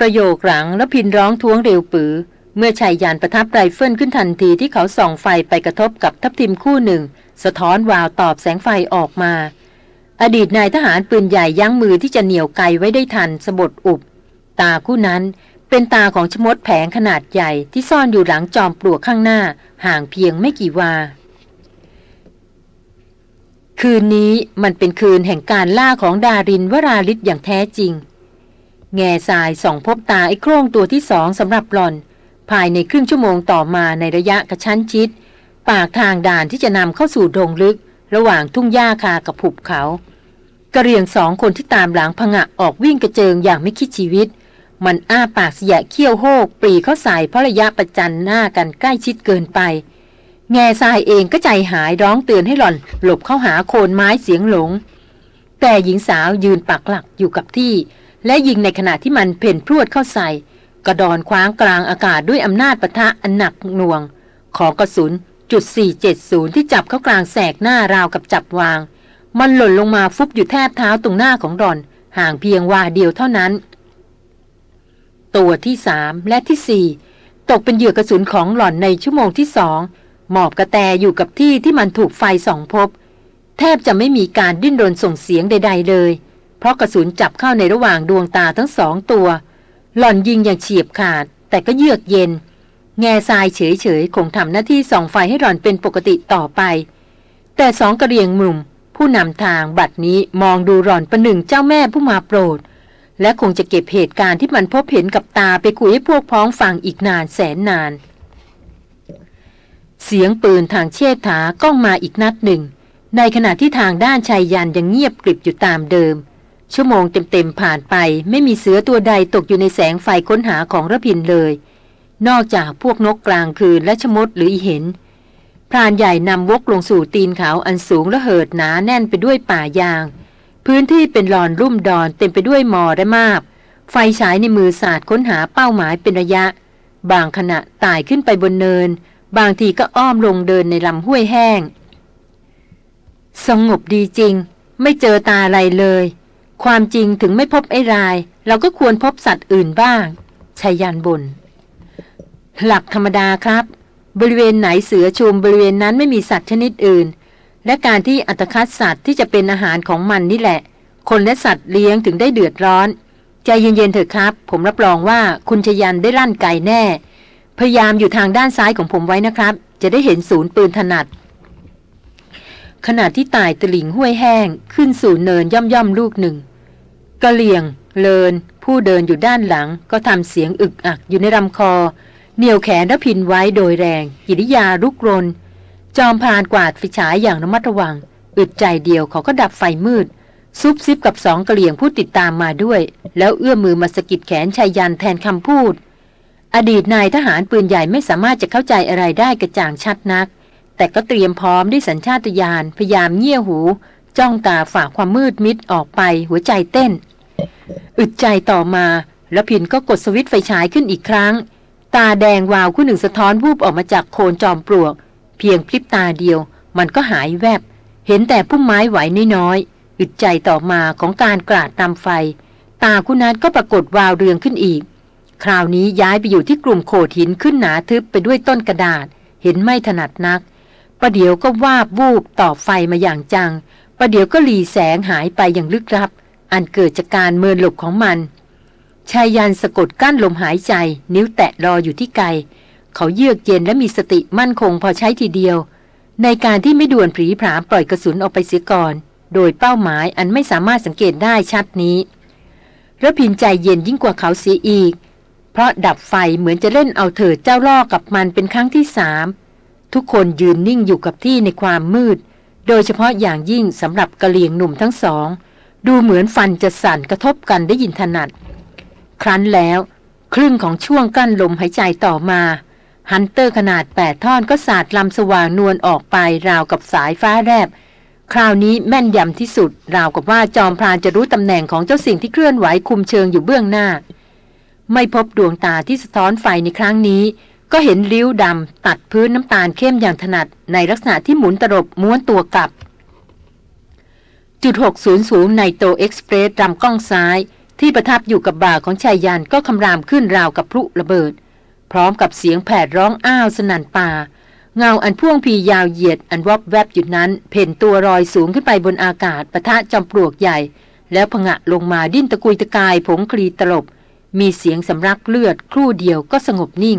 ประโยคหลังรพินทร์ร้องท้วงเร็วปรื๋อ เมื่อไชยยันต์ประทับไรเฟิลขึ้นทันทีที่เขาส่องไฟไปกระทบกับทับทิมคู่หนึ่ง สะท้อนวาวตอบแสงไฟออกมา อดีตนายทหารปืนใหญ่ยั้งมือที่จะเหนี่ยวไกไว้ได้ทันสบถอุบ ตาคู่นั้นเป็นตาของชะมดแผงขนาดใหญ่ที่ซ่อนอยู่หลังจอมปลวกข้างหน้า ห่างเพียงไม่กี่วา คืนนี้มันเป็นคืนแห่งการล่าของดารินวราฤทธิ์อย่างแท้จริง แง่ทรายส่องพบตาไอ้โครงตัวที่สองสำหรับหลอน ภายในครึ่งชั่วโมงต่อมาในระยะกระชั้นชิด ปากทางด่านที่จะนำเข้าสู่ดงลึก ระหว่างทุ่งหญ้าคากับผุบเขากระเรียงสองคนที่ตามหลังพงะออกวิ่งกระเจิงอย่างไม่คิดชีวิต มันอ้าปากเสียเขี้ยวโฮกปรีเข้าใส่เพราะระยะประจันหน้ากันใกล้ชิดเกินไป แง่ทรายเองก็ใจหายร้องเตือนให้หล่อน หลบเข้าหาโคนไม้เสียงหลง แต่หญิงสาวยืนปักหลักอยู่กับที่ และยิงในขณะที่มันเพ่นพรวดเข้าใส่ กระดอนคว้างกลางอากาศด้วยอำนาจปะทะอันหนักหน่วง ของกระสุนจุด 470 ที่จับเข้ากลางแสกหน้าราวกับจับวาง มันหล่นลงมาฟุบอยู่แทบเท้าตรงหน้าของดอน ห่างเพียงวาเดียวเท่านั้น ตัวที่สามและที่สี่ตกเป็นเหยื่อกระสุนของหล่อนในชั่วโมงที่สองหมอบกระแตอยู่กับที่ที่มันถูกไฟส่องพบ แทบจะไม่มีการดิ้นรนส่งเสียงใด ๆ เลย เพราะกระสุนจับเข้าในระหว่างดวงตาทั้งสองตัว หล่อนยิงอย่างเฉียบขาด แต่ก็เยือกเย็น แง่ทรายเฉยๆคงทำหน้าที่ส่องไฟให้หล่อนเป็นปกติต่อไป แต่สองกระเรียงมุม ผู้นำทางบัดนี้มองดูหล่อนประหนึ่งเจ้าแม่ผู้มาโปรด และคงจะเก็บเหตุการณ์ที่มันพบเห็นกับตาไปคุยให้พวกพ้องฟังอีกนานแสนนาน เสียงปืนทางเชษฐาก้องมาอีกนัดหนึ่ง ในขณะที่ทางด้านชายยันยังเงียบกริบอยู่ตามเดิม ชั่วโมงเต็มๆผ่านไปไม่มีเสือตัวใดตกอยู่ในแสงไฟค้นหาของระพินเลย นอกจากพวกนกกลางคืนและชมดหรืออีเห็นพรานใหญ่นำวกลงสู่ตีนเขาอันสูงและเหิดหนาแน่นไปด้วยป่ายาง พื้นที่เป็นลอนรุ่มดอนเต็มไปด้วยมอและมาบ ไฟฉายในมือสาดค้นหาเป้าหมายเป็นระยะ บางขณะตายขึ้นไปบนเนิน บางทีก็อ้อมลงเดินในลำห้วยแห้ง สงบดีจริง ไม่เจอตาอะไรเลย ความจริงถึงไม่พบไอ้ราย เราก็ควรพบสัตว์อื่นบ้างชายันบน หลักธรรมดาครับ บริเวณไหนเสือชุมบริเวณนั้นไม่มีสัตว์ชนิดอื่น และการที่อัตคัดสัตว์ที่จะเป็นอาหารของมันนี่แหละ คนและสัตว์เลี้ยงถึงได้เดือดร้อน ใจเย็นๆเถอะครับ ผมรับรองว่าคุณชยันได้ลั่นไก่แน่ พยายามอยู่ทางด้านซ้ายของผมไว้นะครับ จะได้เห็นศูนย์ปืนถนัดขณะที่ตายตลิ่งห้วยแห้งขึ้นสู่เนินย่อมย่อมลูกหนึ่ง กะเหลี่ยง เลิน ผู้เดินอยู่ด้านหลัง ก็ทำเสียงอึกอักอยู่ในลำคอ เหนียวแขนและพินไว้โดยแรง กิริยาลุกรน จอมพานกวาดไฟฉายอย่างระมัดระวัง อึดใจเดียวเขาก็ดับไฟมืด ซุบซิบกับสองกะเหลี่ยงผู้ติดตามมาด้วย แล้วเอื้อมมือมาสกิดแขนชายยันแทนคำพูด อดีตนายทหารปืนใหญ่ไม่สามารถจะเข้าใจอะไรได้กระจ่างชัดนัก แต่ก็เตรียมพร้อมด้วยสัญชาตญาณพยายามเงี่ยหู จ้องตาฝ่าความมืดมิดออกไปหัวใจเต้น อึดใจต่อมาแล้วพินก็กดสวิตไฟฉายขึ้นอีกครั้ง ตาแดงวาวคู่หนึ่งสะท้อนวูบออกมาจากโคนจอมปลวก เพียงพริบตาเดียว มันก็หายแวบ เห็นแต่พุ่มไม้ไหวน้อยๆอึดใจต่อมาของการกราดตามไฟ ตาคุณนัทก็ปรากฏวาวเรืองขึ้นอีก คราวนี้ย้ายไปอยู่ที่กลุ่มโขดหินขึ้นหนาทึบไปด้วยต้นกระดาษ เห็นไม่ถนัดนักประเดี๋ยวก็วาบวูบต่อไฟมาอย่างจัง ประเดี๋ยวก็หลีแสงหายไปอย่างลึกลับ อันเกิดจากการเมินหลบของมันชายยันสะกดกั้นลมหายใจ นิ้วแตะรออยู่ที่ไกล เขาเยือกเย็นและมีสติมั่นคงพอใช้ทีเดียว ในการที่ไม่ด่วนผีผาปล่อยกระสุนออกไปเสียก่อน โดยเป้าหมายอันไม่สามารถสังเกตได้ชัดนี้ระพินใจเย็นยิ่งกว่าเขาเสียอีก เพราะดับไฟเหมือนจะเล่นเอาเถิดเจ้าล่อกับมันเป็นครั้งที่สามทุกคนยืนนิ่งอยู่กับที่ในความมืด โดยเฉพาะอย่างยิ่งสำหรับกะเหลี่ยงหนุ่มทั้งสอง ดูเหมือนฟันจะสั่นกระทบกันได้ยินถนัด ครั้นแล้วครึ่งของช่วงกั้นลมหายใจต่อมาฮันเตอร์ขนาดแปดท่อนก็สาดลำสว่างนวลออกไปราวกับสายฟ้าแรบคราวนี้แม่นยำที่สุด ราวกับว่าจอมพรานจะรู้ตำแหน่งของเจ้าสิ่งที่เคลื่อนไหวคุมเชิงอยู่เบื้องหน้า ไม่พบดวงตาที่สะท้อนไฟในครั้งนี้ ก็เห็นริ้วดำตัดพื้นน้ำตาลเข้มอย่างถนัดในลักษณะที่หมุนตลบม้วนตัวกลับ จุด 600 ในโตเอ็กซ์เพรสลำกล้องซ้าย ที่ประทับอยู่กับบ่าของชายยันก็คำรามขึ้นราวกับพลุระเบิด พร้อมกับเสียงแผดร้องอ้าวสนั่นป่า เงาอันพ่วงพียาวเหยียดอันวอบแวบอยู่นั้น เพ่นตัวรอยสูงขึ้นไปบนอากาศปะทะจอมปลวกใหญ่ แล้วผงะลงมาดิ้นตะกุยตะกายผงคลีตลบ มีเสียงสำลักเลือดครู่เดียวก็สงบนิ่ง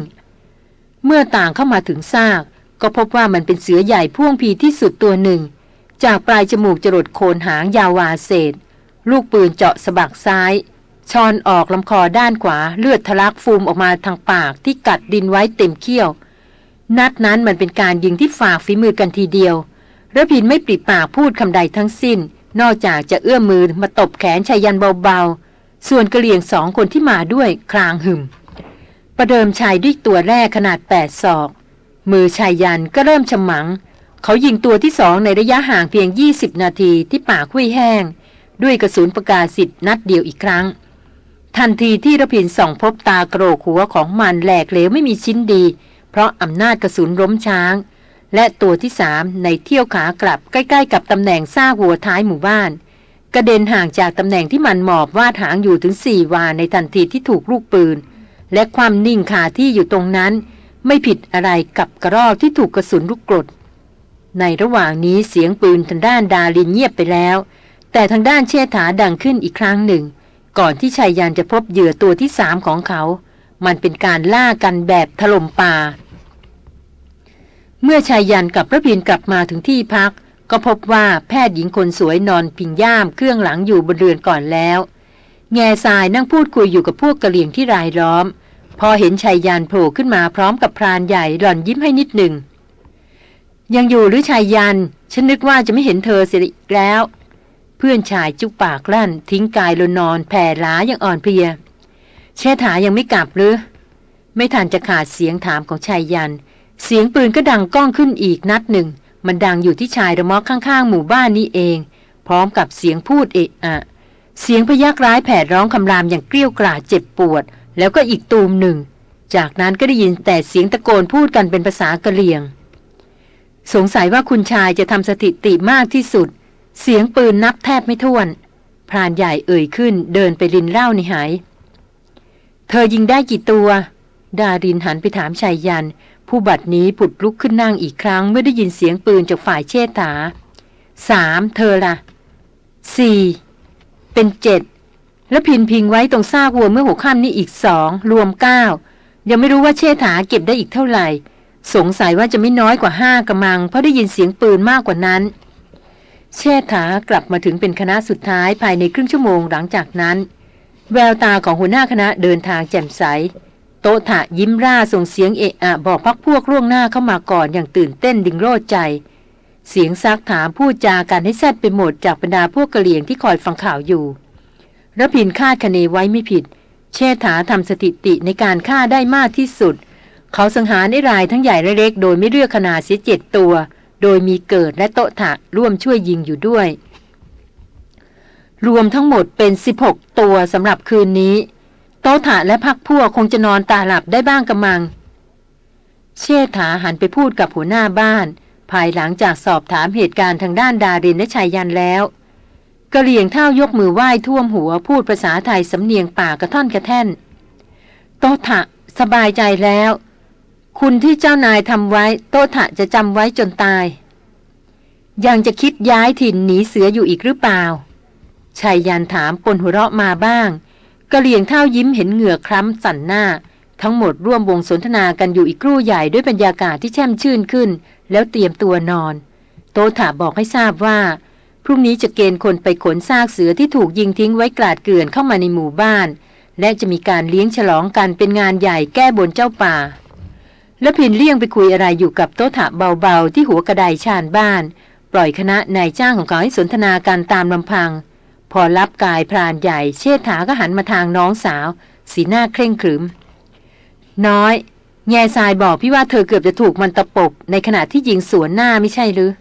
เมื่อต่างเข้ามาถึงซาก ก็พบว่ามันเป็นเสือใหญ่พ่วงพีที่สุดตัวหนึ่ง จากปลายจมูกจรดโคนหางยาววาเศษ ลูกปืนเจาะสะบักซ้ายชอนออกลำคอด้านขวาเลือดทะลักฟูมออกมาทางปากที่กัดดินไว้เต็มเขี้ยว นัดนั้นมันเป็นการยิงที่ฝากฝีมือกันทีเดียวระพินไม่ปริปากพูดคำใดทั้งสิ้น นอกจากจะเอื้อมมือมาตบแขนชายันเบาๆ ส่วนกระเหลี่ยงสองคนที่มาด้วยคลางหึม ประเดิมชายด้วยตัวแรกขนาดแปดศอก มือชายยันก็เริ่มฉมัง เขายิงตัวที่สองในระยะห่างเพียง 20 นาทีที่ป่ากห้ยแห้ง ด้วยกระสุนประกาศสิทธิ์นัดเดียวอีกครั้ง ทันทีที่ระพินส่องพบตากระโหลกหัวของมันแหลกเหลวไม่มีชิ้นดี เพราะอำนาจกระสุนล้มช้าง และตัวที่สามในเที่ยวขากลับใกล้ๆ กับตำแหน่งซ่าหัวท้ายหมู่บ้านกระเด็นห่างจากตำแหน่งที่มันหมอบวาดหางอยู่ถึงสี่วาในทันทีที่ถูกลูกปืน และความนิ่งขาที่อยู่ตรงนั้น ไม่ผิดอะไรกับกระรอกที่ถูกกระสุนลูกกรด ในระหว่างนี้เสียงปืนทางด้านดาลินเงียบไปแล้ว แต่ทางด้านเชษฐาดังขึ้นอีกครั้งหนึ่ง ก่อนที่ชายยันจะพบเหยื่อตัวที่สามของเขา มันเป็นการล่ากันแบบถล่มป่า เมื่อชายยันกับพระพินกลับมาถึงที่พัก ก็พบว่าแพทย์หญิงคนสวยนอนพิงย่ามเครื่องหลังอยู่บนเรือนก่อนแล้วแง่ทรายนั่งพูดคุยอยู่กับพวกกะเหลี่ยงที่รายล้อม พอเห็นชายยันโผล่ขึ้นมาพร้อมกับพรานใหญ่หล่อนยิ้มให้นิดหนึ่ง ยังอยู่หรือชายยันฉันนึกว่าจะไม่เห็นเธอเสียอีกแล้ว เพื่อนชายจุกปากลั่น ทิ้งกายลนนอนแผ่ล้าอย่างอ่อนเพลียเชษฐายังไม่กลับหรือ ไม่ทันจะขาดเสียงถามของชายยัน เสียงปืนก็ดังก้องขึ้นอีกนัดหนึ่ง มันดังอยู่ที่ชายระมอกข้างๆ หมู่บ้านนี้เอง พร้อมกับเสียงพูดเอะอะ เสียงพยักร้ายแผดร้องคำรามอย่างเกลี้ยกล่อเจ็บปวด แล้วก็อีกตูมหนึ่ง จากนั้นก็ได้ยินแต่เสียงตะโกนพูดกันเป็นภาษากะเหรี่ยง สงสัยว่าคุณชายจะทำสถิติมากที่สุด เสียงปืนนับแทบไม่ถ้วน พรานใหญ่เอ่ยขึ้นเดินไปรินเล่าในหาย เธอยิงได้กี่ตัว ดารินหันไปถามชายยัน ผู้บัดนี้ผุดลุกขึ้นนั่งอีกครั้ง เมื่อได้ยินเสียงปืนจากฝ่ายเชษฐาสามเธอละ่ะสี่เป็นเจ็ด แล้วพินพิงไว้ตรงซากวัวเมื่อหัวค่ำนี้อีกสองรวมเก้ายังไม่รู้ว่าเชษฐาเก็บได้อีกเท่าไหร่ สงสัยว่าจะไม่น้อยกว่าห้ากระมัง เพราะได้ยินเสียงปืนมากกว่านั้น เชษฐากลับมาถึงเป็นคณะสุดท้ายภายในครึ่งชั่วโมงหลังจากนั้น แววตาของหัวหน้าคณะเดินทางแจ่มใส โตถะยิ้มร่าส่งเสียงเอะอะบอกพักพวกล่วงหน้าเข้ามาก่อนอย่างตื่นเต้นดิ่งโรดใจ เสียงซักถามพูดจากันให้แซดไปหมดจากบรรดาพวกกะเหลี่ยงที่คอยฟังข่าวอยู่ ระพินคาดคะเนไว้ไม่ผิด เชษฐาทำสถิติในการฆ่าได้มากที่สุด เขาสังหารได้รายทั้งใหญ่และเล็กโดยไม่เลือกขนาดเสียเจ็ดตัว โดยมีเกิดและโตถะร่วมช่วยยิงอยู่ด้วย รวมทั้งหมดเป็น 16 ตัวสำหรับคืนนี้ โตถะและพักพวกคงจะนอนตาหลับได้บ้างกระมัง เชษฐาหันไปพูดกับหัวหน้าบ้าน ภายหลังจากสอบถามเหตุการณ์ทางด้านดารินและชายยันแล้ว กระเหลี่ยงเท่ายกมือไหว้ท่วมหัวพูดภาษาไทยสำเนียงป่ากระท่อนกระแท่น โตถะ สบายใจแล้ว คุณที่เจ้านายทำไว้ โตถะจะจำไว้จนตาย ยังจะคิดย้ายถิ่นหนีเสืออยู่อีกหรือเปล่าชายยันถามปนหัวเราะมาบ้างกระเหลี่ยงเท่ายิ้มเห็นเหงื่อคล้ำสั่นหน้า ทั้งหมดร่วมวงสนทนากันอยู่อีกครู่ใหญ่ด้วยบรรยากาศที่แช่มชื่นขึ้น แล้วเตรียมตัวนอน โตถาบอกให้ทราบว่า พรุ่งนี้จะเกณฑ์คนไปขนซากเสือที่ถูกยิงทิ้งไว้กลาดเกลื่อนเข้ามาในหมู่บ้าน และจะมีการเลี้ยงฉลองกันเป็นงานใหญ่แก้บนเจ้าป่า แล้วพินเลี่ยงไปคุยอะไรอยู่กับโต๊ะถะเบาๆ ที่หัวกระไดชานบ้าน ปล่อยคณะนายจ้างของเขาให้สนทนาการตามลำพัง พอรับกายพรานใหญ่ เชษฐาก็หันมาทางน้องสาว สีหน้าเคร่งขรึม น้อย แง่ทรายบอกพี่ว่าเธอเกือบจะถูกมันตะปบในขณะที่ยิงสวนหน้าไม่ใช่หรือ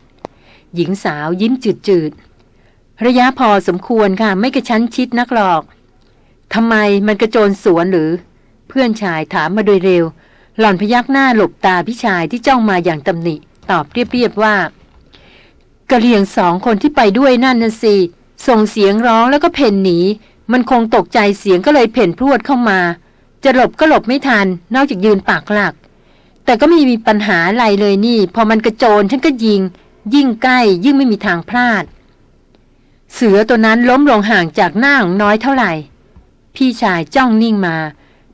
หญิงสาวยิ้มจืดๆ ระยะพอสมควรค่ะ ไม่กระชั้นชิดนักหรอกทำไมมันกระโจนสวนหรือ เพื่อนชายถามมาโดยเร็ว หล่อนพยักหน้าหลบตาพี่ชายที่จ้องมาอย่างตำหนิ ตอบเรียบๆว่ากระเลียงสองคนที่ไปด้วยนั่นน่ะสิส่งเสียงร้องแล้วก็เพ่นหนี มันคงตกใจเสียงก็เลยเพ่นพรวดเข้ามา จะหลบก็หลบไม่ทัน นอกจากยืนปากหลัก แต่ก็ไม่มีปัญหาอะไรเลยนี่ พอมันกระโจนฉันก็ยิง ยิ่งใกล้ยิ่งไม่มีทางพลาด เสือตัวนั้นล้มลงห่างจากหน้าของน้อยเท่าไหร่ พี่ชายจ้องนิ่งมา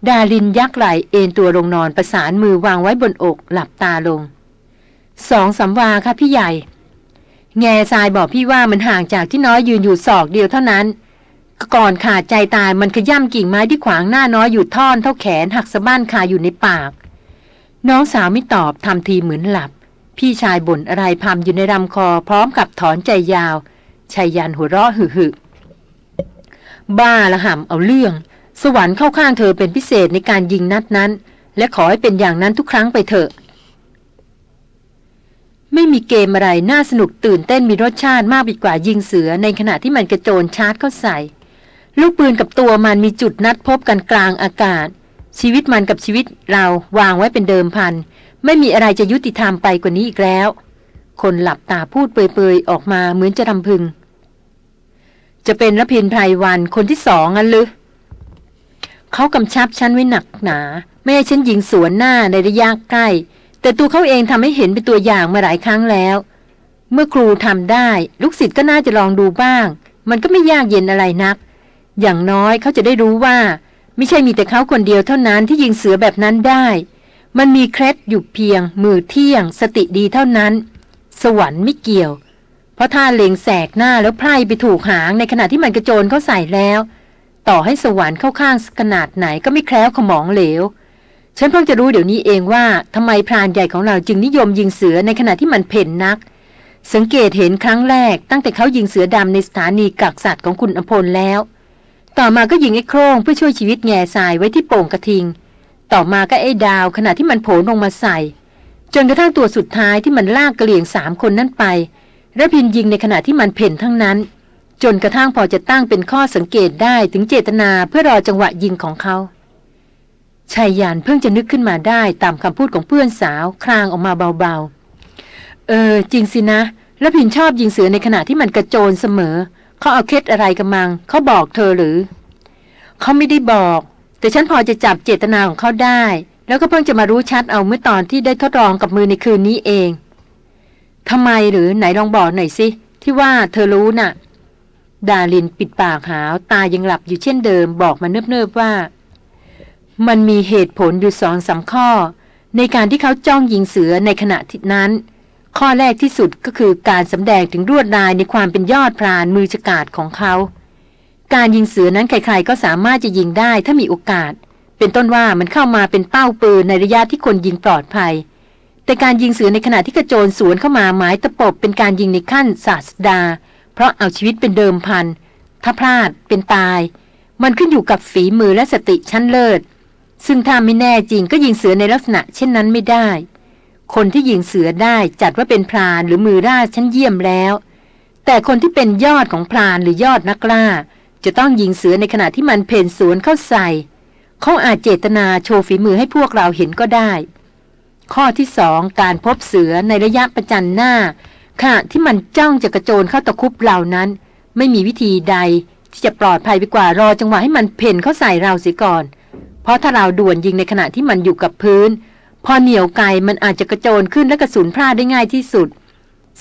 ดาลินยักไหลเอนตัวลงนอนประสานมือวางไว้บนอกหลับตาลงสองสำวาค่ะพี่ใหญ่ แง่ทรายบอกพี่ว่ามันห่างจากที่น้อยยืนอยู่ศอกเดียวเท่านั้น ก่อนขาดใจตายมันขย่ำกิ่งไม้ที่ขวางหน้าน้อยอยู่ท่อนเท่าแขนหักสะบ้านคาอยู่ในปาก น้องสาวไม่ตอบทำทีเหมือนหลับ พี่ชายบ่นอะไรพำอยู่ในลำคอพร้อมกับถอนใจยาวชายยันหัวเราะหึหึบ้าละห่ำเอาเรื่อง สวรรค์เข้าข้างเธอเป็นพิเศษในการยิงนัดนั้น และขอให้เป็นอย่างนั้นทุกครั้งไปเถอะ ไม่มีเกมอะไรน่าสนุกตื่นเต้นมีรสชาติมากไปกว่ายิงเสือในขณะที่มันกระโจนชาร์จเข้าใส่ ลูกปืนกับตัวมันมีจุดนัดพบกันกลางอากาศ ชีวิตมันกับชีวิตเราวางไว้เป็นเดิมพัน ไม่มีอะไรจะยุติธรรมไปกว่านี้อีกแล้ว คนหลับตาพูดเปยๆ ออกมาเหมือนจะรำพึง จะเป็นรพินไพรวันคนที่สองอันหรือเขากำชับฉันไว้หนักหนา ไม่ให้ฉันยิงสวนหน้าในระยะใกล้ แต่ตัวเขาเองทำให้เห็นเป็นตัวอย่างมาหลายครั้งแล้ว เมื่อครูทำได้ ลูกศิษย์ก็น่าจะลองดูบ้าง มันก็ไม่ยากเย็นอะไรนัก อย่างน้อยเขาจะได้รู้ว่า ไม่ใช่มีแต่เขาคนเดียวเท่านั้นที่ยิงเสือแบบนั้นได้ มันมีเคร็ดอยู่เพียง มือเที่ยง สติดีเท่านั้น สวรรค์ไม่เกี่ยว เพราะถ้าเล็งแสกหน้าแล้วไพร่ไปถูกหางในขณะที่มันกระโจนเข้าใส่แล้ว ต่อให้สวรรค์เข้าข้างขนาดไหนก็ไม่แคล้วขมองเหลว ฉันเพิ่งจะรู้เดี๋ยวนี้เองว่าทำไมพรานใหญ่ของเราจึงนิยมยิงเสือในขณะที่มันเพ่นนัก สังเกตเห็นครั้งแรก ตั้งแต่เขายิงเสือดำในสถานีกักสัตว์ของคุณอภพลแล้ว ต่อมาก็ยิงไอ้โครงเพื่อช่วยชีวิตแง่ทรายไว้ที่โป่งกระทิง ต่อมาก็ไอ้ดาวขณะที่มันโผล่ลงมาใส่ จนกระทั่งตัวสุดท้ายที่มันลากกระเหลี่ยงสามคนนั้นไป ระพินยิงในขณะที่มันเพ่นทั้งนั้น จนกระทั่งพอจะตั้งเป็นข้อสังเกตได้ถึงเจตนาเพื่อรอจังหวะยิงของเขาชายยานเพิ่งจะนึกขึ้นมาได้ตามคำพูดของเพื่อนสาวคลางออกมาเบาๆ เออ จริงสินะระพินชอบยิงเสือในขณะที่มันกระโจนเสมอ เขาเอาเคล็ดอะไรกันมัง เขาบอกเธอหรือ เขาไม่ได้บอก แต่ฉันพอจะจับเจตนาของเขาได้ แล้วก็เพิ่งจะมารู้ชัดเอาเมื่อตอนที่ได้ทดลองกับมือในคืนนี้เองทำไมหรือไหนลองบอกหน่อยสิ ที่ว่าเธอรู้นะ่ะ ดาลินปิดปากหาว ตายังหลับอยู่เช่นเดิมบอกมาเนิบๆว่า มันมีเหตุผลอยู่สองสาข้อ ในการที่เขาจ้องยิงเสือในขณะที่นั้น ข้อแรกที่สุดก็คือการสำแดงถึงรวดลายในความเป็นยอดพรานมือฉกาดของเขา การยิงเสือนั้นใครๆก็สามารถจะยิงได้ถ้ามีโอกาส เป็นต้นว่ามันเข้ามาเป็นเป้าปืนในระยะที่คนยิงปลอดภัย แต่การยิงเสือในขณะที่กระโจนสวนเข้ามาหมายตะปบเป็นการยิงในขั้นศาสดา เพราะเอาชีวิตเป็นเดิมพัน ถ้าพลาดเป็นตาย มันขึ้นอยู่กับฝีมือและสติชั้นเลิศ ซึ่งถ้าไม่แน่จริงก็ยิงเสือในลักษณะเช่นนั้นไม่ได้ คนที่ยิงเสือได้จัดว่าเป็นพรานหรือมือราชชั้นเยี่ยมแล้ว แต่คนที่เป็นยอดของพรานหรือยอดนักล่า จะต้องยิงเสือในขณะที่มันเพ่นสวนเข้าใส่ เขาอาจเจตนาโชว์ฝีมือให้พวกเราเห็นก็ได้ ข้อที่สองการพบเสือในระยะประจันหน้าขณะที่มันจ้องจะกระโจนเข้าตะคุบเหล่านั้น ไม่มีวิธีใด ที่จะปลอดภัยไปกว่ารอจังหวะให้มันเพ่นเข้าใส่เราเสียก่อน เพราะถ้าเราด่วนยิงในขณะที่มันอยู่กับพื้น พอเหนียวไกมันอาจจะกระโจนขึ้นและกระสุนพลาดได้ง่ายที่สุด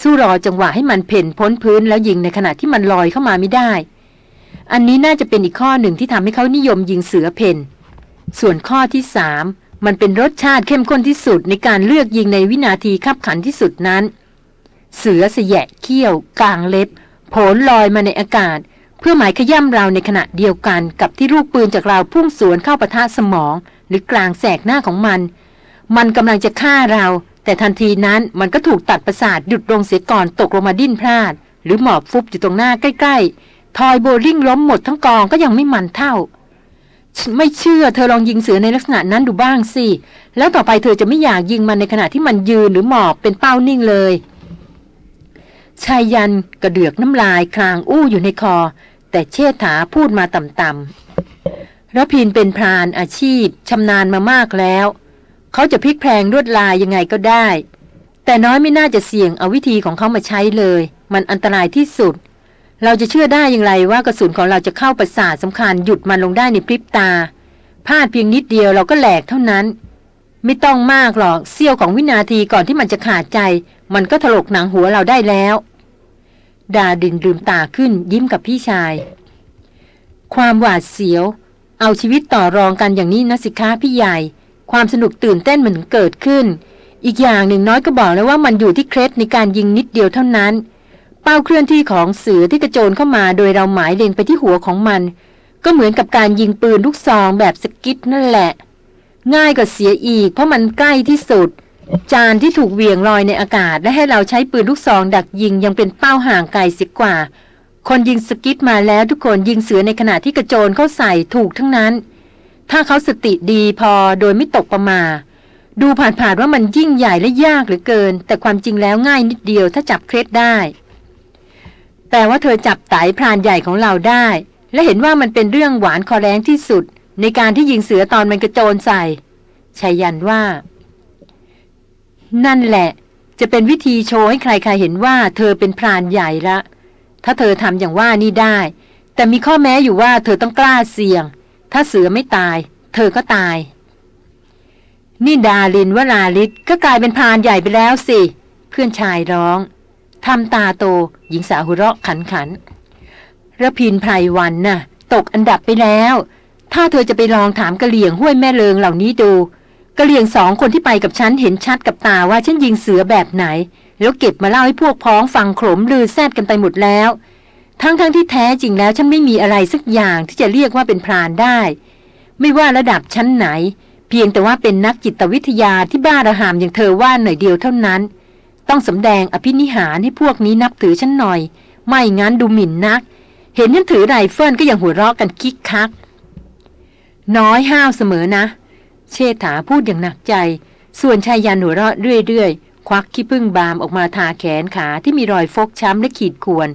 สู้รอจังหวะให้มันเพ่นพ้นพื้นแล้วยิงในขณะที่มันลอยเข้ามาไม่ได้ อันนี้น่าจะเป็นอีกข้อหนึ่งที่ทำให้เขานิยมยิงเสือเพนส่วนข้อที่สามมันเป็นรสชาติเข้มข้นที่สุดในการเลือกยิงในวินาทีขับขันที่สุดนั้น เสือเสยะเขี้ยว กลางเล็บโผลลอยมาในอากาศ เพื่อหมายขย่ำเราในขณะเดียวกันกับที่ลูกปืนจากเราพุ่งสวนเข้าปะทะสมอง หรือกลางแสกหน้าของมัน มันกำลังจะฆ่าเรา แต่ทันทีนั้นมันก็ถูกตัดประสาทหยุดลงเสียก่อนตกลงมาดิ้นพลาด หรือหมอบฟุบอยู่ตรงหน้าใกล้ๆ ทอยโบลิ่งล้มหมดทั้งกองก็ยังไม่มันเท่า ไม่เชื่อเธอลองยิงเสือในลักษณะนั้นดูบ้างสิ แล้วต่อไปเธอจะไม่อยากยิงมันในขณะที่มันยืนหรือหมอบเป็นเป้านิ่งเลยชายยันกระเดือกน้ำลายคลางอู้อยู่ในคอ แต่เชษฐาพูดมาต่ำๆระพินเป็นพรานอาชีพชำนาญมามากแล้ว เขาจะพลิกแพลงรวดลายยังไงก็ได้ แต่น้อยไม่น่าจะเสี่ยงเอาวิธีของเขามาใช้เลย มันอันตรายที่สุด เราจะเชื่อได้อย่างไรว่ากระสุนของเราจะเข้าประสาทสำคัญหยุดมันลงได้ในพริบตาพลาดเพียงนิดเดียวเราก็แหลกเท่านั้น ไม่ต้องมากหรอกเสี้ยวของวินาทีก่อนที่มันจะขาดใจ มันก็ถลกหนังหัวเราได้แล้ว ดาดินลืมตาขึ้นยิ้มกับพี่ชาย ความหวาดเสียว เอาชีวิตต่อรองกันอย่างนี้นะสิคะพี่ใหญ่ ความสนุกตื่นเต้นมันเกิดขึ้น อีกอย่างหนึ่งน้อยก็บอกแล้วว่ามันอยู่ที่เคล็ดในการยิงนิดเดียวเท่านั้น ป้าเคลื่อนที่ของเสือที่กระโจนเข้ามาโดยเราหมายเล็งไปที่หัวของมัน ก็เหมือนกับการยิงปืนลูกซองแบบสกิดนั่นแหละ ง่ายกว่าเสียอีก เพราะมันใกล้ที่สุด จานที่ถูกเวียงลอยในอากาศและให้เราใช้ปืนลูกซองดักยิงยังเป็นเป้าห่างไกลเสียกว่า คนยิงสกิดมาแล้วทุกคนยิงเสือในขณะที่กระโจนเข้าใส่ถูกทั้งนั้น ถ้าเขาสติดีพอโดยไม่ตกประมาดูผ่านๆว่ามันยิ่งใหญ่และยากเหลือเกิน แต่ความจริงแล้วง่ายนิดเดียวถ้าจับเคล็ดได้ แต่ว่าเธอจับไตพรานใหญ่ของเราได้ และเห็นว่ามันเป็นเรื่องหวานคอแรงที่สุด ในการที่ยิงเสือตอนมันกระโจนใส่ชายันว่า นั่นแหละ จะเป็นวิธีโชว์ให้ใครๆเห็นว่า เธอเป็นพรานใหญ่ละ ถ้าเธอทำอย่างว่านี่ได้ แต่มีข้อแม้อยู่ว่าเธอต้องกล้าเสี่ยง ถ้าเสือไม่ตาย เธอก็ตาย นี่ดาลินวราลิศก็กลายเป็นพรานใหญ่ไปแล้วสิ เพื่อนชายร้อง ทำตาโต หญิงสาวหัวเราะขันขันระพินไพรวันน่ะ ตกอันดับไปแล้ว ถ้าเธอจะไปลองถามกะเหลี่ยงห้วยแม่เลิงเหล่านี้ดูกะเหลี่ยงสองคนที่ไปกับฉันเห็นชัดกับตาว่าฉันยิงเสือแบบไหน แล้วเก็บมาเล่าให้พวกพ้องฟังโขมลือแซดกันไปหมดแล้ว ทั้งๆทที่แท้จริงแล้วฉันไม่มีอะไรสักอย่างที่จะเรียกว่าเป็นพรานได้ ไม่ว่าระดับชั้นไหน เพียงแต่ว่าเป็นนักจิตวิทยาที่บ้าระหามอย่างเธอว่าหน่อยเดียวเท่านั้น ต้องสำแดงอภินิหารให้พวกนี้นับถือฉันหน่อย ไม่งั้นดูหมิ่นนัก เห็นฉันถือไรเฟิลก็ยังหัวเราะกันคิกคัก น้อยห้าวเสมอนะ เชษฐาพูดอย่างหนักใจ ส่วนชายยันหัวเราะเรื่อยๆ ควักขี้พึ่งบามออกมาทาแขนขาที่มีรอยฟกช้ำและขีดข่วน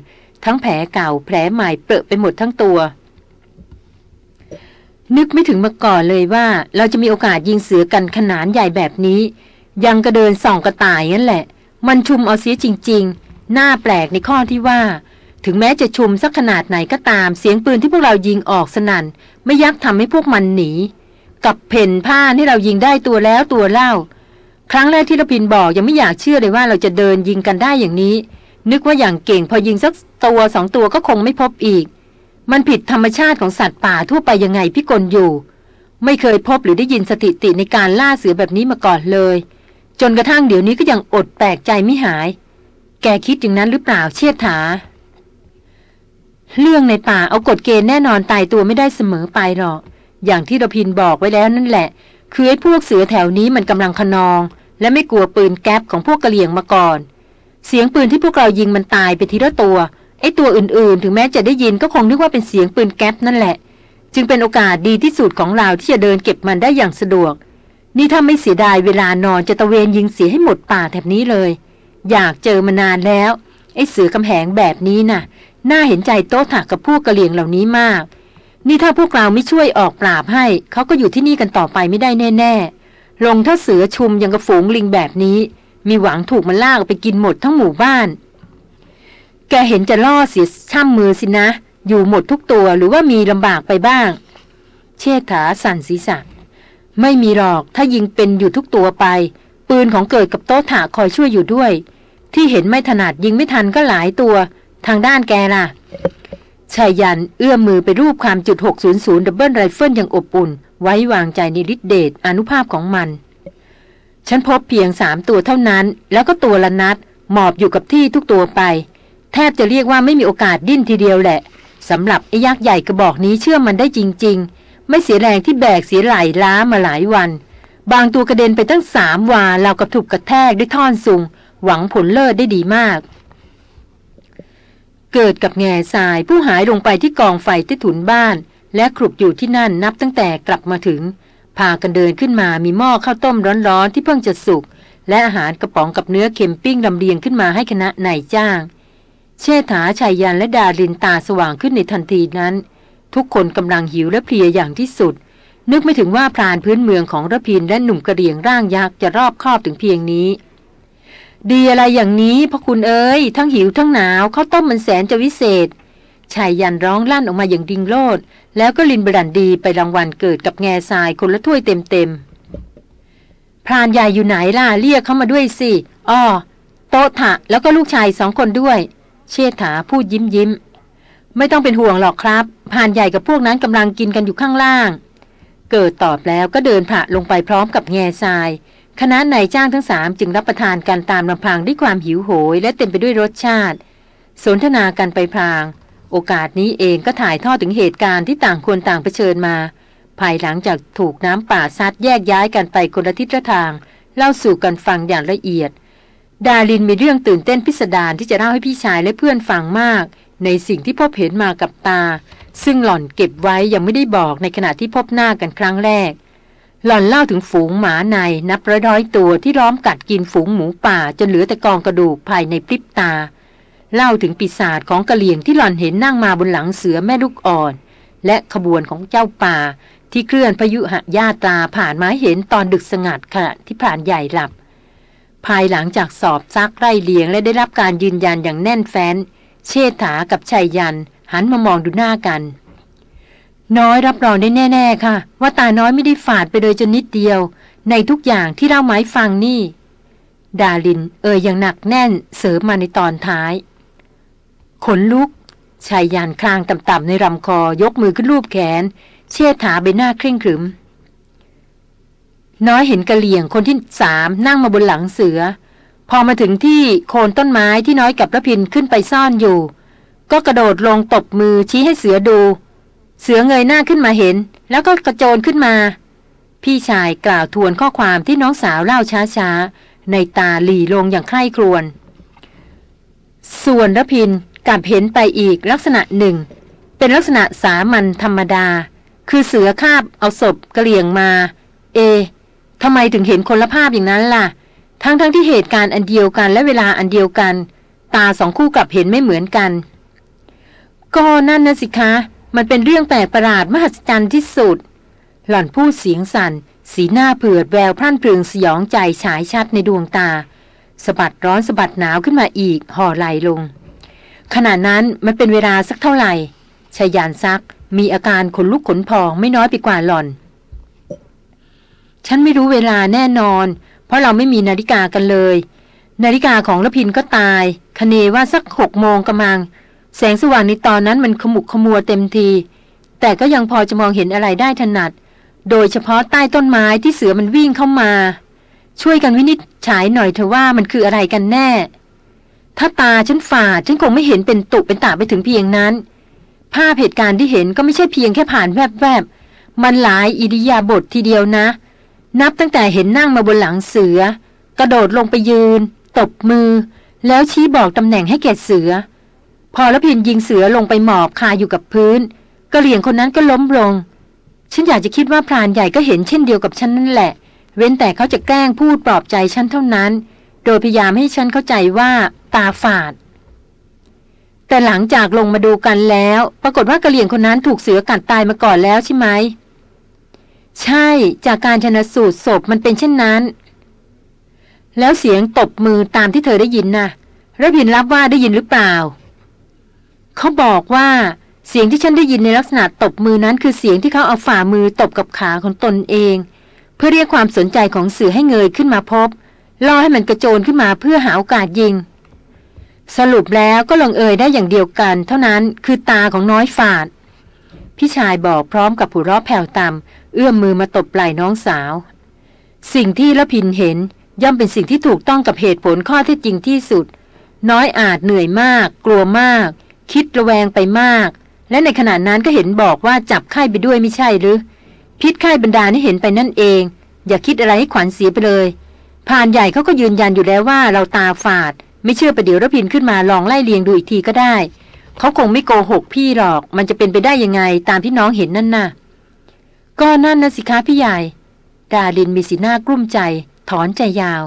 ทั้งแผลเก่าแผลใหม่เปรอะไปหมดทั้งตัวนึกไม่ถึงมาก่อนเลยว่า เราจะมีโอกาสยิงเสือกันขนาดใหญ่แบบนี้ ยังกระเดินส่องกระต่ายนั่นแหละ มันชุมเอาเสียจริง ๆ หน้าแปลกในข้อที่ว่า ถึงแม้จะชุมสักขนาดไหนก็ตามเสียงปืนที่พวกเรายิงออกสนั่น ไม่ยักทำให้พวกมันหนี กับเพ่นผ้าที่เรายิงได้ตัวแล้วตัวเล่า ครั้งแรกที่ระพินบอกยังไม่อยากเชื่อเลยว่าเราจะเดินยิงกันได้อย่างนี้ นึกว่าอย่างเก่งพอยิงสักตัวสองตัวก็คงไม่พบอีก มันผิดธรรมชาติของสัตว์ป่าทั่วไปยังไงพี่กลอยู่ ไม่เคยพบหรือได้ยินสถิติในการล่าเสือแบบนี้มาก่อนเลย จนกระทั่งเดี๋ยวนี้ก็ยังอดแปลกใจไม่หาย แกคิดอย่างนั้นหรือเปล่าเชิดถา เรื่องในป่าเอากฎเกณฑ์แน่นอนตายตัวไม่ได้เสมอไปหรอก อย่างที่ระพินบอกไว้แล้วนั่นแหละ คือไอ้พวกเสือแถวนี้มันกำลังขนอง และไม่กลัวปืนแก๊ปของพวกกะเหลี่ยงมาก่อน เสียงปืนที่พวกเรายิงมันตายไปทีละตัว ไอ้ตัวอื่นๆ ถึงแม้จะได้ยินก็คงนึกว่าเป็นเสียงปืนแก๊ปนั่นแหละ จึงเป็นโอกาสดีที่สุดของเราที่จะเดินเก็บมันได้อย่างสะดวก นี่ถ้าไม่เสียดายเวลานอนจะตะเวนยิงเสียให้หมดป่าแถบนี้เลย อยากเจอมานานแล้ว ไอ้เสือกำแหงแบบนี้น่ะ น่าเห็นใจโต๊ะถักกับพวกกะเหลี่ยงเหล่านี้มาก นี่ถ้าพวกเราไม่ช่วยออกปราบให้ เขาก็อยู่ที่นี่กันต่อไปไม่ได้แน่ ๆ ลงถ้าเสือชุมยังกระฝูงลิงแบบนี้ มีหวังถูกมันลากไปกินหมดทั้งหมู่บ้าน แกเห็นจะล่อเสียช่ำมือสินะ อยู่หมดทุกตัวหรือว่ามีลำบากไปบ้าง เชษฐาสั่นศีรษะ ไม่มีหรอกถ้ายิงเป็นอยู่ทุกตัวไป ปืนของเกิดกับโต๊ะถาคอยช่วยอยู่ด้วย ที่เห็นไม่ถนัดยิงไม่ทันก็หลายตัว ทางด้านแกล่ะไชยยันต์เอื้อมมือไปลูบคลำ จุด 600 double rifle อย่างอบอุ่น ไว้วางใจในฤทธิเดชอานุภาพของมัน ฉันพบเพียงสามตัวเท่านั้น แล้วก็ตัวละนัด หมอบอยู่กับที่ทุกตัวไป แทบจะเรียกว่าไม่มีโอกาสดิ้นทีเดียวแหละสำหรับไอ้ยักษ์ใหญ่กระบอกนี้เชื่อมันได้จริง ๆ ไม่เสียแรงที่แบกเสียไหล่ล้ามาหลายวัน บางตัวกระเด็นไปตั้งสามวาราวกับถูกกระแทกด้วยท่อนซุงหวังผลเลิศได้ดีมาก เกิดกับแง่ทรายผู้หายลงไปที่กองไฟที่ถุนบ้าน และครุกอยู่ที่นั่นนับตั้งแต่กลับมาถึง พากันเดินขึ้นมามีหม้อข้าวต้มร้อนๆที่เพิ่งจะสุกและอาหารกระป๋องกับเนื้อเค็มปิ้งลำเลียงขึ้นมาให้คณะนายจ้าง เชษฐาชายยันและดารินตาสว่างขึ้นในทันทีนั้น ทุกคนกำลังหิวและเพลียอย่างที่สุด นึกไม่ถึงว่าพรานพื้นเมืองของระพินและหนุ่มกระเรียงร่างยักษ์จะรอบครอบถึงเพียงนี้ ดีอะไรอย่างนี้พ่อคุณเอ๋ยทั้งหิวทั้งหนาวข้าวต้มมันแสนจะวิเศษชายยันร้องลั่นออกมาอย่างดิงโลด แล้วก็ลินบรันดีไปรางวัลเกิดกับแง่ทรายคนละถ้วยเต็มๆพรานใหญ่อยู่ไหนล่ะเรียกเข้ามาด้วยสิอ้อโตถะแล้วก็ลูกชายสองคนด้วย เชษฐาพูดยิ้มยิ้ม ไม่ต้องเป็นห่วงหรอกครับพานใหญ่กับพวกนั้นกำลังกินกันอยู่ข้างล่าง เกิดตอบแล้วก็เดินผ่าลงไปพร้อมกับแง่ทราย คณะนายจ้างทั้งสามจึงรับประทานกันตามลำพังด้วยความหิวโหย และเต็มไปด้วยรสชาติ สนทนากันไปพลาง โอกาสนี้เองก็ถ่ายทอดถึงเหตุการณ์ที่ต่างคนต่างเผชิญมา ภายหลังจากถูกน้ำป่าซัดแยกย้ายกันไปคนละทิศละทาง เล่าสู่กันฟังอย่างละเอียด ดารินมีเรื่องตื่นเต้นพิสดารที่จะเล่าให้พี่ชายและเพื่อนฟังมาก ในสิ่งที่พบเห็นมากับตา ซึ่งหล่อนเก็บไว้ยังไม่ได้บอกในขณะที่พบหน้ากันครั้งแรก หล่อนเล่าถึงฝูงหมาในนับร้อยตัวที่ล้อมกัดกินฝูงหมูป่าจนเหลือแต่กองกระดูกภายในพริบตา เล่าถึงปีศาจของกะเหลี่ยงที่หล่อนเห็นนั่งมาบนหลังเสือแม่ลูกอ่อน และขบวนของเจ้าป่า ที่เคลื่อนพยุหะญาตาผ่านมาเห็นตอนดึกสงัดขณะที่ผ่านใหญ่หลับ ภายหลังจากสอบซักไร่เลียงและได้รับการยืนยันอย่างแน่นแฟ้น เชษฐากับชัยยัน หันมามองดูหน้ากัน น้อยรับรองได้แน่ ๆ ค่ะ ว่าตาน้อยไม่ได้ฝาดไปเลยจนนิดเดียว ในทุกอย่างที่เล่าไม้ฟังนี่ ดาลินเอ่ยอย่างหนักแน่นเสริมมาในตอนท้าย ขนลุกชายยานคลางต่ำๆในลำคอยกมือขึ้นรูปแขน เชี่ยถาใบหน้าเคร่งขรึม น้อยเห็นกระเหลี่ยงคนที่สามนั่งมาบนหลังเสือ พอมาถึงที่โคนต้นไม้ที่น้อยกับระพินขึ้นไปซ่อนอยู่ ก็กระโดดลงตบมือชี้ให้เสือดู เสือเงยหน้าขึ้นมาเห็น แล้วก็กระโจนขึ้นมา พี่ชายกล่าวทวนข้อความที่น้องสาวเล่าช้าๆ ในตาหลีลงอย่างใคร่ครวญส่วนระพินกลับเห็นไปอีกลักษณะหนึ่ง เป็นลักษณะสามัญธรรมดา คือเสือคาบเอาศพกระเหลี่ยงมา เอทำไมถึงเห็นคนละภาพอย่างนั้นล่ะ ทั้งๆทที่เหตุการณ์อันเดียวกันและเวลาอันเดียวกัน ตาสองคู่กับเห็นไม่เหมือนกัน ก็นั่นนะสิคะ มันเป็นเรื่องแปลกประหลาดมหัศจรรย์ที่สุด หล่อนพูดเสียงสัน่น สีหน้าเผือดแววพรั่นเพลิงสยองใจฉายชัดในดวงตาสะบัดร้อนสะบัดหนาวขึ้นมาอีกห่อไหลลง ขณะนั้นมันเป็นเวลาสักเท่าไหร่ชายานซักมีอาการขนลุกขนพองไม่น้อยไปกว่าหล่อน ฉันไม่รู้เวลาแน่นอน เพราะเราไม่มีนาฬิกากันเลย นาฬิกาของละพินก็ตาย คเนว่าสักหกโมงกำลัง แสงสว่างในตอนนั้นมันขมุกขมัวเต็มที แต่ก็ยังพอจะมองเห็นอะไรได้ถนัด โดยเฉพาะใต้ต้นไม้ที่เสือมันวิ่งเข้ามา ช่วยกันวินิจฉัยหน่อยเถอะว่ามันคืออะไรกันแน่ ถ้าตาฉันฝาดฉันคงไม่เห็นเป็นตุเป็นตาไปถึงเพียงนั้น ภาพเหตุการณ์ที่เห็นก็ไม่ใช่เพียงแค่ผ่านแวบๆมันหลายอิริยาบถททีเดียวนะ นับตั้งแต่เห็นนั่งมาบนหลังเสือ กระโดดลงไปยืน ตบมือ แล้วชี้บอกตำแหน่งให้แก่เสือ พอแล้วพินยิงเสือลงไปหมอบคาอยู่กับพื้นกระเหลี่ยงคนนั้นก็ล้มลง ฉันอยากจะคิดว่าพรานใหญ่ก็เห็นเช่นเดียวกับฉันนั่นแหละ เว้นแต่เขาจะแกล้งพูดปลอบใจฉันเท่านั้น โดยพยายามให้ฉันเข้าใจว่าตาฝาด แต่หลังจากลงมาดูกันแล้ว ปรากฏว่ากระเหลี่ยงคนนั้นถูกเสือกัดตายมาก่อนแล้วใช่ไหม ใช่จากการชนะสูตรศพมันเป็นเช่นนั้น แล้วเสียงตบมือตามที่เธอได้ยินนะ่ะระพินรับว่าได้ยินหรือเปล่า เขาบอกว่าเสียงที่ฉันได้ยินในลักษณะตบมือนั้นคือเสียงที่เขาเอาฝ่ามือตบกับขาของตนเอง เพื่อเรียกความสนใจของเสือให้เงยขึ้นมาพบล่อให้มันกระโจนขึ้นมาเพื่อหาโอกาสยิง สรุปแล้วก็ลงเอยได้อย่างเดียวกัน เท่านั้นคือตาของน้อยฝาด พี่ชายบอกพร้อมกับผู้ร้อแผ่วต่ำ เอื้อมมือมาตบไหล่น้องสาว สิ่งที่ละพินเห็นย่อมเป็นสิ่งที่ถูกต้องกับเหตุผลข้อเท็จจริงที่สุด น้อยอาจเหนื่อยมาก กลัวมาก คิดระแวงไปมาก และในขณะนั้นก็เห็นบอกว่าจับไข้ไปด้วยไม่ใช่หรือ พิษไข้บรรดานี่เห็นไปนั่นเอง อย่าคิดอะไรให้ขวัญเสียไปเลยพานใหญ่เขาก็ยืนยันอยู่แล้วว่าเราตาฝาด ไม่เชื่อประเดี๋ยวรพินขึ้นมาลองไล่เลียงดูอีกทีก็ได้ เขาคงไม่โกหกพี่หรอก มันจะเป็นไปได้ยังไงตามที่น้องเห็นนั่นน่ะ ก็นั่นนะสิคะพี่ใหญ่ ดาลินมีสีหน้ากลุ้มใจ ถอนใจยาว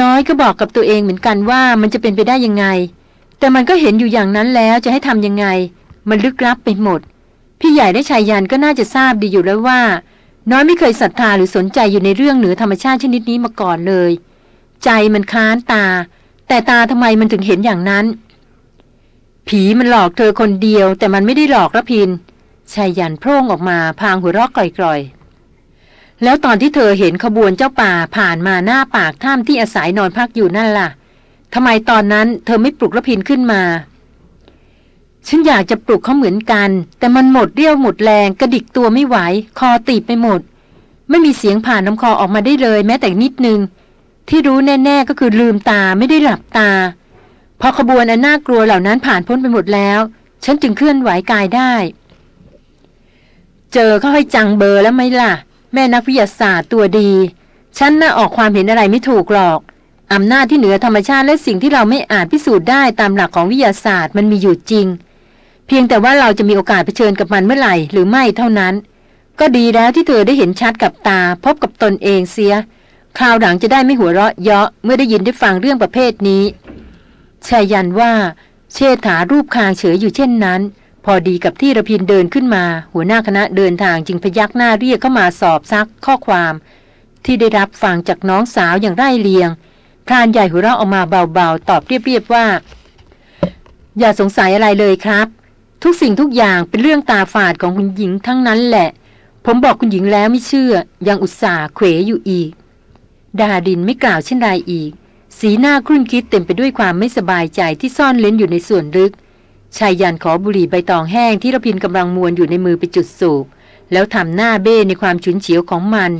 น้อยก็บอกกับตัวเองเหมือนกันว่ามันจะเป็นไปได้ยังไง แต่มันก็เห็นอยู่อย่างนั้นแล้วจะให้ทำยังไง มันลึกลับไปหมด พี่ใหญ่ได้ชายยันก็น่าจะทราบดีอยู่แล้วว่า น้อยไม่เคยศรัทธาหรือสนใจอยู่ในเรื่องเหนือธรรมชาติชนิดนี้มาก่อนเลย ใจมันค้านตา แต่ตาทำไมมันถึงเห็นอย่างนั้น ผีมันหลอกเธอคนเดียว แต่มันไม่ได้หลอกระพิน ชายยันโพร่งออกมาพางหัวเราะกร่อยๆ แล้วตอนที่เธอเห็นขบวนเจ้าป่าผ่านมาหน้าปากถ้ำที่อาศัยนอนพักอยู่นั่นล่ะทำไมตอนนั้นเธอไม่ปลุกระพินขึ้นมา ฉันอยากจะปลุกเขาเหมือนกัน แต่มันหมดเรี่ยวหมดแรงกระดิกตัวไม่ไหว คอตีบไปหมด ไม่มีเสียงผ่านน้ำคอออกมาได้เลย แม้แต่นิดนึง ที่รู้แน่ ๆก็คือลืมตาไม่ได้หลับตา พอขบวนอันน่ากลัวเหล่านั้นผ่านพ้นไปหมดแล้ว ฉันจึงเคลื่อนไหวกายได้ เจอเขาให้จังเบอร์แล้วไหมล่ะ แม่นักวิทยาศาสตร์ตัวดี ฉันน่าออกความเห็นอะไรไม่ถูกหรอก อำนาจที่เหนือธรรมชาติและสิ่งที่เราไม่อาจพิสูจน์ได้ตามหลักของวิทยาศาสตร์มันมีอยู่จริง เพียงแต่ว่าเราจะมีโอกาสเผชิญกับมันเมื่อไหร่หรือไม่เท่านั้น ก็ดีแล้วที่เธอได้เห็นชัดกับตา พบกับตนเองเสีย คราวหลังจะได้ไม่หัวเราะเยาะเมื่อได้ยินได้ฟังเรื่องประเภทนี้ชายันว่า เชษฐารูปคางเฉยอยู่เช่นนั้น พอดีกับที่ระพินเดินขึ้นมา หัวหน้าคณะเดินทางจึงพยักหน้าเรียกเข้ามาสอบซักข้อความ ที่ได้รับฟังจากน้องสาวอย่างไร้เลียงพรานใหญ่หัวเราะออกมาเบาๆ ตอบเรียบๆว่า อย่าสงสัยอะไรเลยครับ ทุกสิ่งทุกอย่างเป็นเรื่องตาฝาดของคุณหญิงทั้งนั้นแหละ ผมบอกคุณหญิงแล้วไม่เชื่อ ยังอุตส่าห์เขวอยู่อีก ดาดินไม่กล่าวเช่นไรอีก สีหน้าครุ่นคิดเต็มไปด้วยความไม่สบายใจที่ซ่อนเล้นอยู่ในส่วนลึก ชายยันขอบุหรี่ใบตองแห้งที่ระพินกำลังมวนอยู่ในมือไปจุดสูบ แล้วทำหน้าเบ้ในความฉุนเฉียวของมัน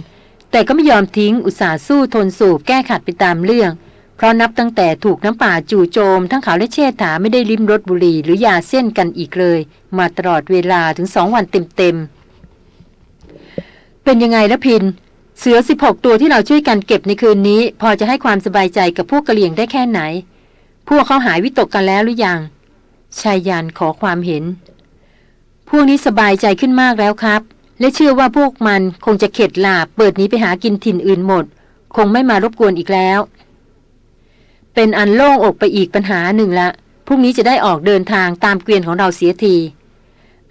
แต่ก็ไม่ยอมทิ้งอุตสาห์สู้ทนสูบแก้ขัดไปตามเรื่อง เพราะนับตั้งแต่ถูกน้ำป่าจู่โจม ทั้งเขาและเชษฐาไม่ได้ลิ้มรสบุหรี่หรือยาเส้นกันอีกเลย มาตลอดเวลาถึงสองวันเต็มๆเป็นยังไงละพิน เสือสิบหกตัวที่เราช่วยกันเก็บในคืนนี้ พอจะให้ความสบายใจกับพวกกะเหลี่ยงได้แค่ไหน พวกเขาหายวิตกกันแล้วหรือยัง ชายยันขอความเห็น พวกนี้สบายใจขึ้นมากแล้วครับ และเชื่อว่าพวกมันคงจะเข็ดหลาบเปิดนี้ไปหากินถิ่นอื่นหมด คงไม่มารบกวนอีกแล้ว เป็นอันโล่งอกไปอีกปัญหาหนึ่งละพรุ่งนี้จะได้ออกเดินทางตามเกวียนของเราเสียที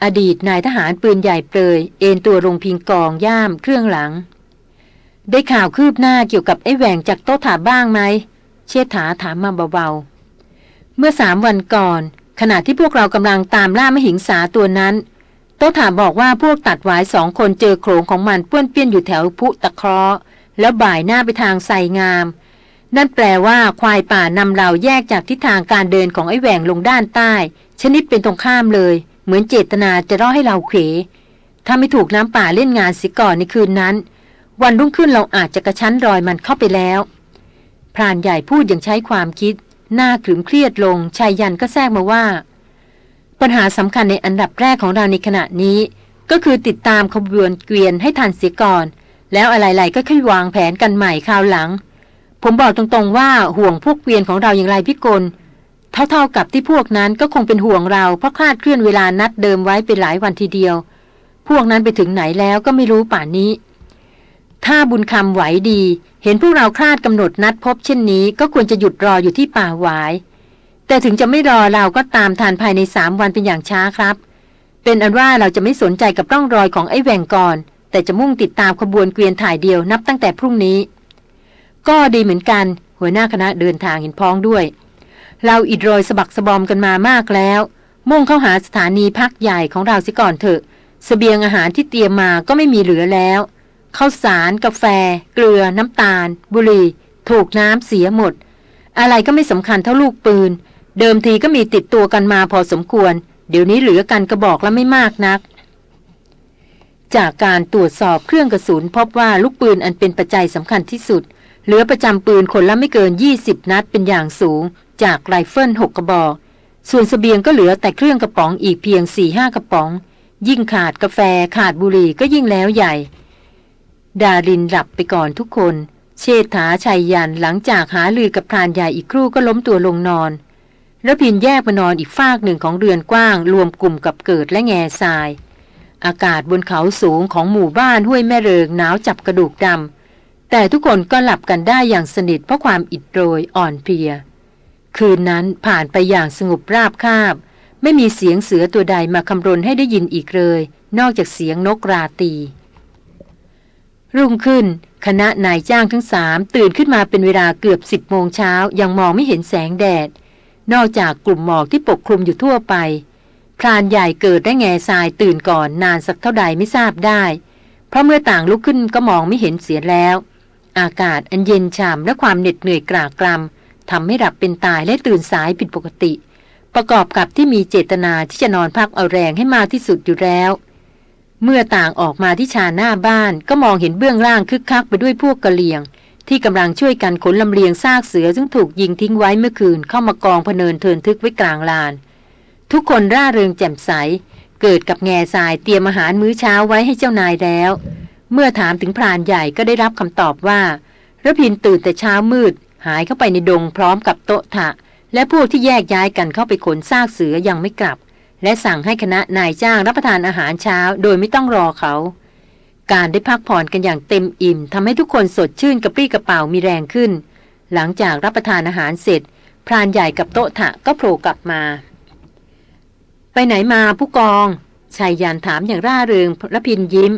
อดีตนายทหารปืนใหญ่เปลยเอ็นตัวลงพิงกองย่ามเครื่องหลัง ได้ข่าวคืบหน้าเกี่ยวกับไอ้แหว่งจากโต๊ะถาบ้างไหม เชษฐาถามมาเบาๆ เมื่อสามวันก่อน ขณะที่พวกเรากำลังตามล่ามหิงสาตัวนั้น โตถาบอกว่าพวกตัดหวายสองคนเจอโครงของมันป้วนเปี้ยนอยู่แถวพุตะเคราะห์แล้วบ่ายหน้าไปทางไสงาม นั่นแปลว่าควายป่านำเราแยกจากทิศทางการเดินของไอ้แหว่งลงด้านใต้ ชนิดเป็นตรงข้ามเลย เหมือนเจตนาจะร่อให้เราเขวถ้าไม่ถูกน้ำป่าเล่นงานสิก่อนในคืนนั้น วันรุ่งขึ้นเราอาจจะกระชั้นรอยมันเข้าไปแล้ว พรานใหญ่พูดอย่างใช้ความคิด หน้าขรึมเครียดลงชายยันก็แทรกมาว่า ปัญหาสำคัญในอันดับแรกของเราในขณะนี้ ก็คือติดตามขบวนเกวียนให้ทันเสียก่อน แล้วอะไรๆก็ค่อยวางแผนกันใหม่คราวหลัง ผมบอกตรงๆว่าห่วงพวกเกวียนของเราอย่างไรพี่กลเท่าๆกับที่พวกนั้นก็คงเป็นห่วงเราเพราะคลาดเคลื่อนเวลานัดเดิมไว้เป็นหลายวันทีเดียว พวกนั้นไปถึงไหนแล้วก็ไม่รู้ป่านนี้ ถ้าบุญคำไหวดี เห็นพวกเราคลาดกำหนดนัดพบเช่นนี้ ก็ควรจะหยุดรออยู่ที่ป่าหวาย แต่ถึงจะไม่รอเราก็ตามทานภายในสามวันเป็นอย่างช้าครับ เป็นอันว่าเราจะไม่สนใจกับร่องรอยของไอ้แหว่งก่อน แต่จะมุ่งติดตามขบวนเกวียนถ่ายเดียวนับตั้งแต่พรุ่งนี้ ก็ดีเหมือนกัน หัวหน้าคณะเดินทางเห็นพ้องด้วย เราอิดโรยสะบักสะบอมกันมามากแล้ว มุ่งเข้าหาสถานีพักใหญ่ของเราสิก่อนเถอะสเสบียงอาหารที่เตรียมมาก็ไม่มีเหลือแล้ว ข้าวสาร กาแฟ เกลือ น้ำตาล บุหรี่ ถูกน้ำเสียหมด อะไรก็ไม่สำคัญเท่าลูกปืน เดิมทีก็มีติดตัวกันมาพอสมควร เดี๋ยวนี้เหลือกันกระบอกแล้วไม่มากนัก จากการตรวจสอบเครื่องกระสุนพบว่าลูกปืนอันเป็นปัจจัยสำคัญที่สุด เหลือประจำปืนคนละไม่เกิน 20 นัดเป็นอย่างสูง จากไรเฟิลหกกระบอก ส่วนสเสบียงก็เหลือแต่เครื่องกระป๋องอีกเพียง4ี่ห้ากระป๋อง ยิ่งขาดกาแฟขาดบุหรี่ก็ยิ่งแล้วใหญ่ ดารินหลับไปก่อนทุกคน เชษฐาชัยยันหลังจากหาลือกับพรานใหญ่อีกครู่ก็ล้มตัวลงนอนแล้วพินแยกมานอนอีกฟากหนึ่งของเรือนกว้าง รวมกลุ่มกับเกิดและแง่ทราย อากาศบนเขาสูงของหมู่บ้านห้วยแม่เริงหนาวจับกระดูกดำแต่ทุกคนก็หลับกันได้อย่างสนิทเพราะความอิดโรยอ่อนเพลีย คืนนั้นผ่านไปอย่างสงบราบคาบ ไม่มีเสียงเสือตัวใดมาคำรนให้ได้ยินอีกเลย นอกจากเสียงนกราตี รุ่งขึ้น คณะนายจ้างทั้งสามตื่นขึ้นมาเป็นเวลาเกือบสิบโมงเช้ายังมองไม่เห็นแสงแดด นอกจากกลุ่มหมอกที่ปกคลุมอยู่ทั่วไป พรานใหญ่เกิดได้แง่ทรายตื่นก่อนนานสักเท่าใดไม่ทราบได้ เพราะเมื่อต่างลุกขึ้นก็มองไม่เห็นเสียแล้ว อากาศอันเย็นชามและความเหน็ดเหนื่อยกรากกรำทำให้หลับเป็นตายและตื่นสายผิดปกติ ประกอบกับที่มีเจตนาที่จะนอนพักเอาแรงให้มากที่สุดอยู่แล้ว เมื่อต่างออกมาที่ชาหน้าบ้านก็มองเห็นเบื้องล่างคึกคักไปด้วยพวกกะเหลี่ยง ที่กำลังช่วยกันขนลำเลียงซากเสือซึ่งถูกยิงทิ้งไว้เมื่อคืนเข้ามากองพเนินเทินทึกไว้กลางลาน ทุกคนร่าเริงแจ่มใส เกิดกับแง่ทรายเตรียมอาหารมื้อเช้าไว้ให้เจ้านายแล้ว เมื่อถามถึงพรานใหญ่ก็ได้รับคำตอบว่าระพินตื่นแต่เช้ามืด หายเข้าไปในดงพร้อมกับโต๊ะถะ และพวกที่แยกย้ายกันเข้าไปขนซากเสือยังไม่กลับ และสั่งให้คณะนายจ้างรับประทานอาหารเช้าโดยไม่ต้องรอเขา การได้พักผ่อนกันอย่างเต็มอิ่มทำให้ทุกคนสดชื่นกระปรี้กระเป๋ามีแรงขึ้น หลังจากรับประทานอาหารเสร็จ พรานใหญ่กับโต๊ะถะก็โผล่กลับมา ไปไหนมาผู้กองชายยานถามอย่างร่าเริงระพินยิ้ม